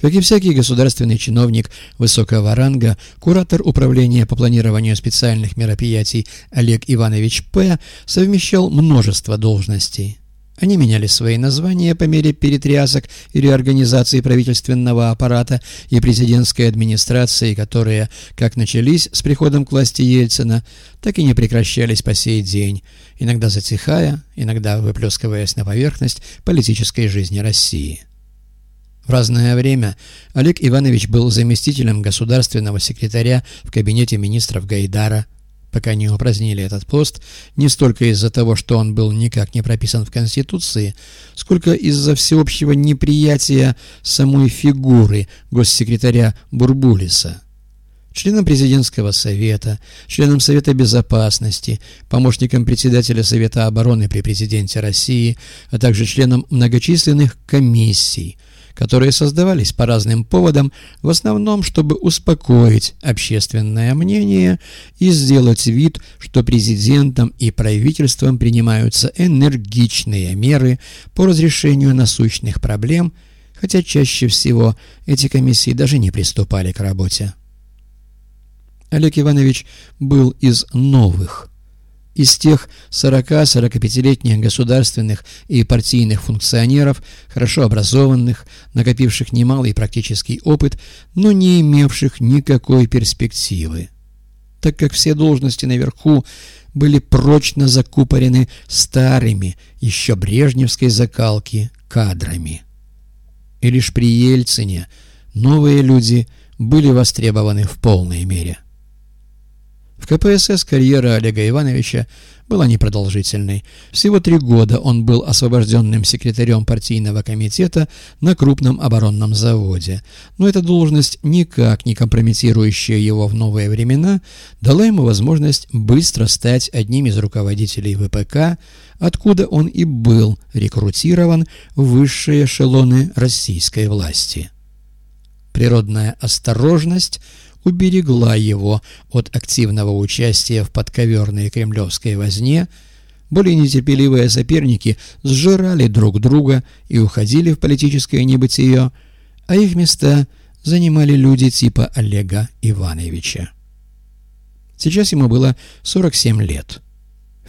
Как и всякий государственный чиновник высокого ранга, куратор управления по планированию специальных мероприятий Олег Иванович П. совмещал множество должностей. Они меняли свои названия по мере перетрясок и реорганизации правительственного аппарата и президентской администрации, которые как начались с приходом к власти Ельцина, так и не прекращались по сей день, иногда затихая, иногда выплескиваясь на поверхность политической жизни России. В разное время Олег Иванович был заместителем государственного секретаря в кабинете министров Гайдара, пока не упразднили этот пост, не столько из-за того, что он был никак не прописан в Конституции, сколько из-за всеобщего неприятия самой фигуры госсекретаря Бурбулиса. Членом президентского совета, членом Совета безопасности, помощником председателя Совета обороны при президенте России, а также членом многочисленных комиссий – которые создавались по разным поводам, в основном, чтобы успокоить общественное мнение и сделать вид, что президентом и правительством принимаются энергичные меры по разрешению насущных проблем, хотя чаще всего эти комиссии даже не приступали к работе. Олег Иванович был из новых, из тех 40-45-летних государственных и партийных функционеров, хорошо образованных, накопивших немалый практический опыт, но не имевших никакой перспективы. Так как все должности наверху были прочно закупорены старыми, еще брежневской закалки, кадрами. И лишь при Ельцине новые люди были востребованы в полной мере. В КПСС карьера Олега Ивановича была непродолжительной. Всего три года он был освобожденным секретарем партийного комитета на крупном оборонном заводе. Но эта должность, никак не компрометирующая его в новые времена, дала ему возможность быстро стать одним из руководителей ВПК, откуда он и был рекрутирован в высшие эшелоны российской власти. Природная осторожность – уберегла его от активного участия в подковерной кремлевской возне, более нетерпеливые соперники сжирали друг друга и уходили в политическое небытие, а их места занимали люди типа Олега Ивановича. Сейчас ему было 47 лет.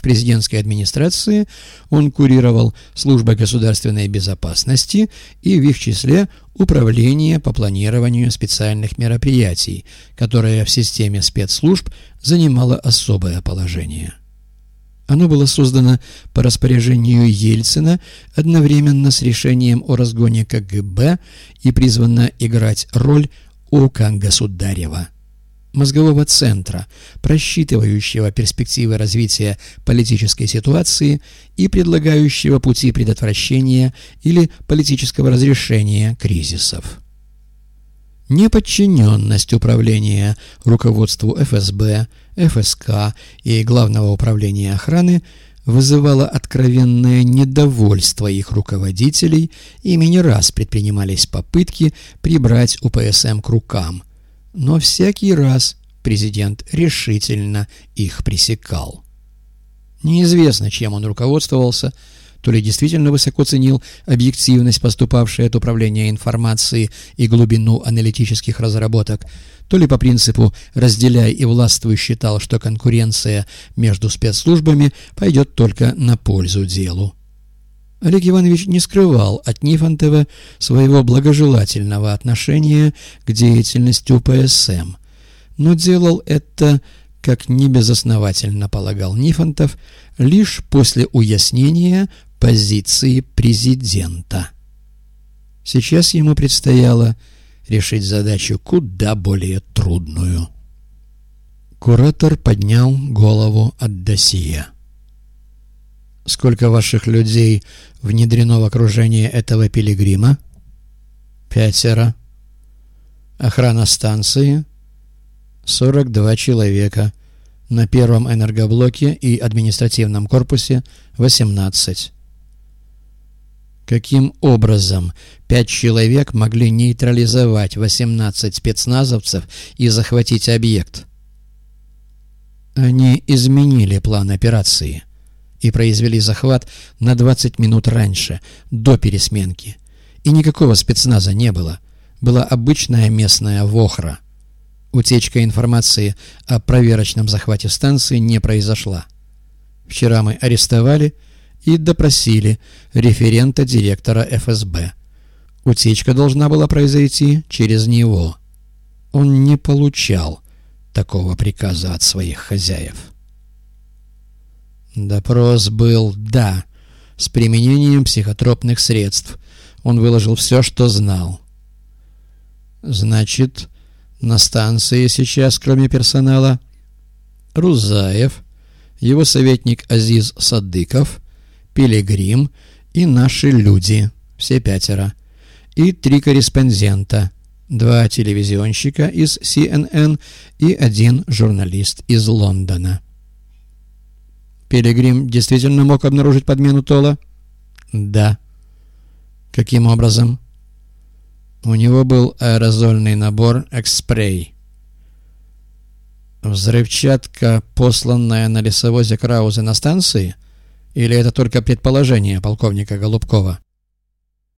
Президентской администрации он курировал службы государственной безопасности и в их числе Управление по планированию специальных мероприятий, которое в системе спецслужб занимало особое положение. Оно было создано по распоряжению Ельцина одновременно с решением о разгоне КГБ и призвано играть роль ока государева мозгового центра, просчитывающего перспективы развития политической ситуации и предлагающего пути предотвращения или политического разрешения кризисов. Неподчиненность управления руководству ФСБ, ФСК и Главного управления охраны вызывала откровенное недовольство их руководителей, ими не раз предпринимались попытки прибрать УПСМ к рукам – но всякий раз президент решительно их пресекал. Неизвестно, чем он руководствовался, то ли действительно высоко ценил объективность поступавшей от управления информации и глубину аналитических разработок, то ли по принципу «разделяй и властвуй» считал, что конкуренция между спецслужбами пойдет только на пользу делу. Олег Иванович не скрывал от Нифонтова своего благожелательного отношения к деятельности УПСМ, но делал это, как небезосновательно полагал Нифонтов, лишь после уяснения позиции президента. Сейчас ему предстояло решить задачу куда более трудную. Куратор поднял голову от досье. Сколько ваших людей внедрено в окружение этого пилигрима? Пятеро. Охрана станции? 42 человека. На первом энергоблоке и административном корпусе 18. Каким образом пять человек могли нейтрализовать 18 спецназовцев и захватить объект? Они изменили план операции и произвели захват на 20 минут раньше, до пересменки. И никакого спецназа не было. была обычная местная вохра. Утечка информации о проверочном захвате станции не произошла. Вчера мы арестовали и допросили референта директора ФСБ. Утечка должна была произойти через него. Он не получал такого приказа от своих хозяев. Допрос был «да», с применением психотропных средств. Он выложил все, что знал. Значит, на станции сейчас, кроме персонала, Рузаев, его советник Азиз Садыков, Пилигрим и наши люди, все пятеро, и три корреспондента, два телевизионщика из CNN и один журналист из Лондона. Пилигрим действительно мог обнаружить подмену Тола? Да. Каким образом? У него был аэрозольный набор «Экспрей». Взрывчатка, посланная на лесовозе Краузе на станции? Или это только предположение полковника Голубкова?